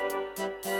Música